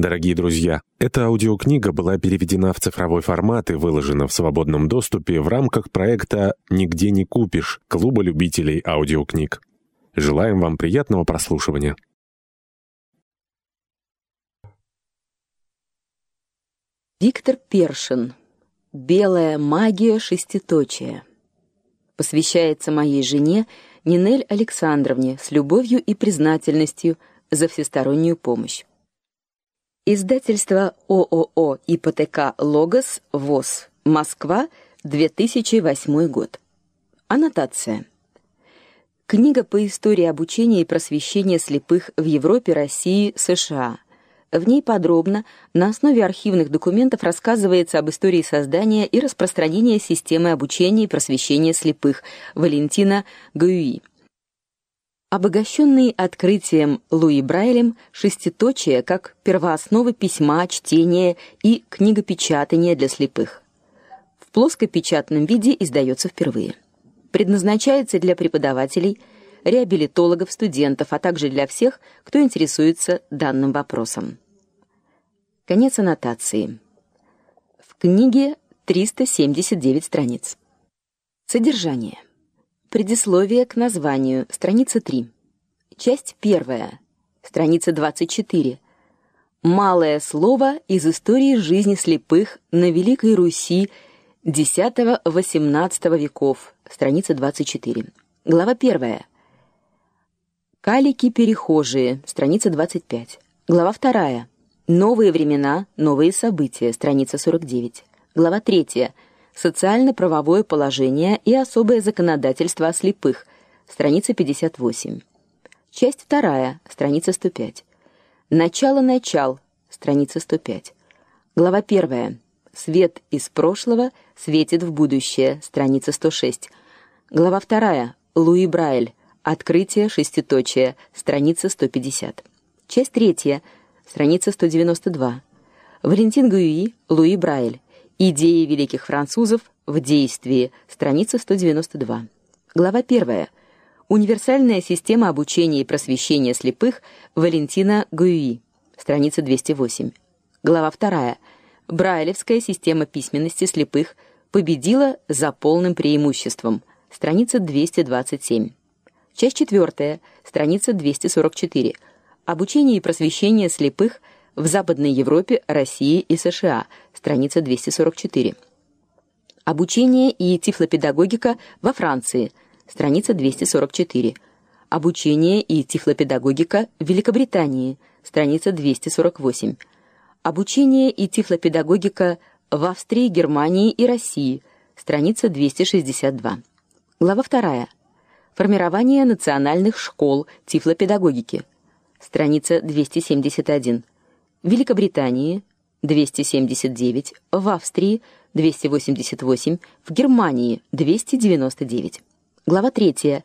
Дорогие друзья, эта аудиокнига была переведена в цифровой формат и выложена в свободном доступе в рамках проекта «Нигде не купишь» Клуба любителей аудиокниг. Желаем вам приятного прослушивания. Виктор Першин. Белая магия шеститочия. Посвящается моей жене Нинель Александровне с любовью и признательностью за всестороннюю помощь. Издательство ООО ИПТК Логос ВОЗ. Москва, 2008 год. Аннотация. Книга по истории обучения и просвещения слепых в Европе, России, США. В ней подробно, на основе архивных документов рассказывается об истории создания и распространения системы обучения и просвещения слепых Валентина Гаюи обогащенный открытием Луи Брайлем шеститочие как первооснова письма, чтения и книгопечатания для слепых. В плоскопечатном виде издается впервые. Предназначается для преподавателей, реабилитологов, студентов, а также для всех, кто интересуется данным вопросом. Конец аннотации. В книге 379 страниц. Содержание. Предисловие к названию. Страница 3. Часть 1. Страница 24. Малое слово из истории жизни слепых на Великой Руси X-XVIII веков. Страница 24. Глава 1. Калики перехожие. Страница 25. Глава 2. Новые времена, новые события. Страница 49. Глава 3 Социально-правовое положение и особое законодательство о слепых. Страница 58. Часть 2, страница 105. Начало начал, страница 105. Глава 1. Свет из прошлого светит в будущее, страница 106. Глава 2. Луи Брайль. Открытие шеститочия, страница 150. Часть 3, страница 192. Валентин Гюи, Луи Брайль. Идеи великих французов в действии. Страница 192. Глава 1. Универсальная система обучения и просвещения слепых Валентина Гуи. Страница 208. Глава 2. Брайлевская система письменности слепых победила за полным преимуществом. Страница 227. Часть 4. Страница 244. Обучение и просвещение слепых в Западной Европе, России и США, страница 244. Обучение и тифлопедагогика во Франции, страница 244. Обучение и тифлопедагогика в Великобритании, страница 248. Обучение и тифлопедагогика в Австрии, Германии и России, страница 262. Глава 2. Формирование национальных школ тифлопедагогики. Страница 271 в Великобритании 279, в Австрии 288, в Германии 299. Глава 3.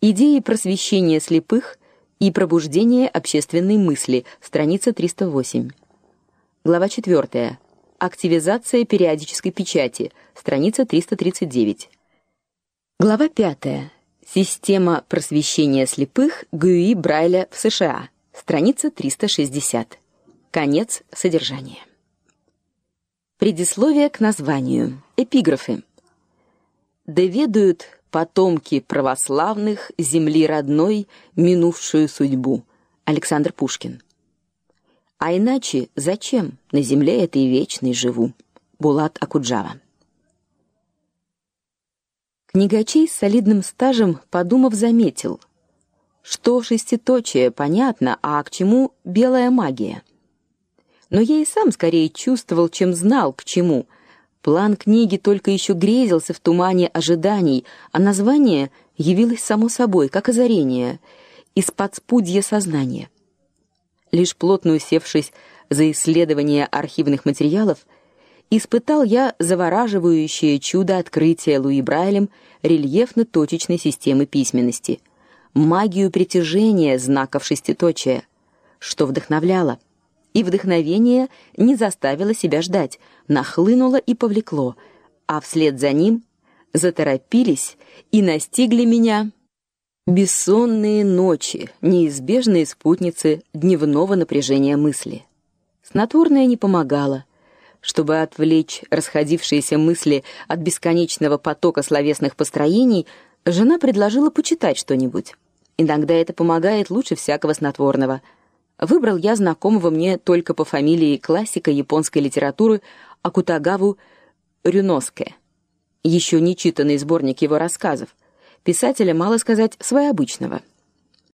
Идеи просвещения слепых и пробуждение общественной мысли, страница 308. Глава 4. Активизация периодической печати, страница 339. Глава 5. Система просвещения слепых Гюи Брайля в США, страница 360. Конец содержания. Предисловие к названию. Эпиграфы. Доведают потомки православных земли родной минувшую судьбу. Александр Пушкин. А иначе зачем на земле этой вечной живу? Булат Акуджава. Книгачей с солидным стажем, подумав, заметил, что шеститочие понятно, а к чему белая магия? Но я и сам скорее чувствовал, чем знал, к чему. План книги только еще грезился в тумане ожиданий, а название явилось само собой, как озарение, из подспудья сознания. Лишь плотно усевшись за исследование архивных материалов, испытал я завораживающее чудо открытия Луи Брайлем рельефно-точечной системы письменности, магию притяжения знаков шеститочия, что вдохновляло и вдохновение не заставило себя ждать, нахлынуло и повлекло, а вслед за ним заторопились и настигли меня бессонные ночи, неизбежные спутницы дневного напряжения мысли. Снотворное не помогало. Чтобы отвлечь расходившиеся мысли от бесконечного потока словесных построений, жена предложила почитать что-нибудь. Иногда это помогает лучше всякого снотворного. Выбрал я знакомого мне только по фамилии классика японской литературы Акутагаву Рюноске. Еще не читанный сборник его рассказов. Писателя, мало сказать, своеобычного.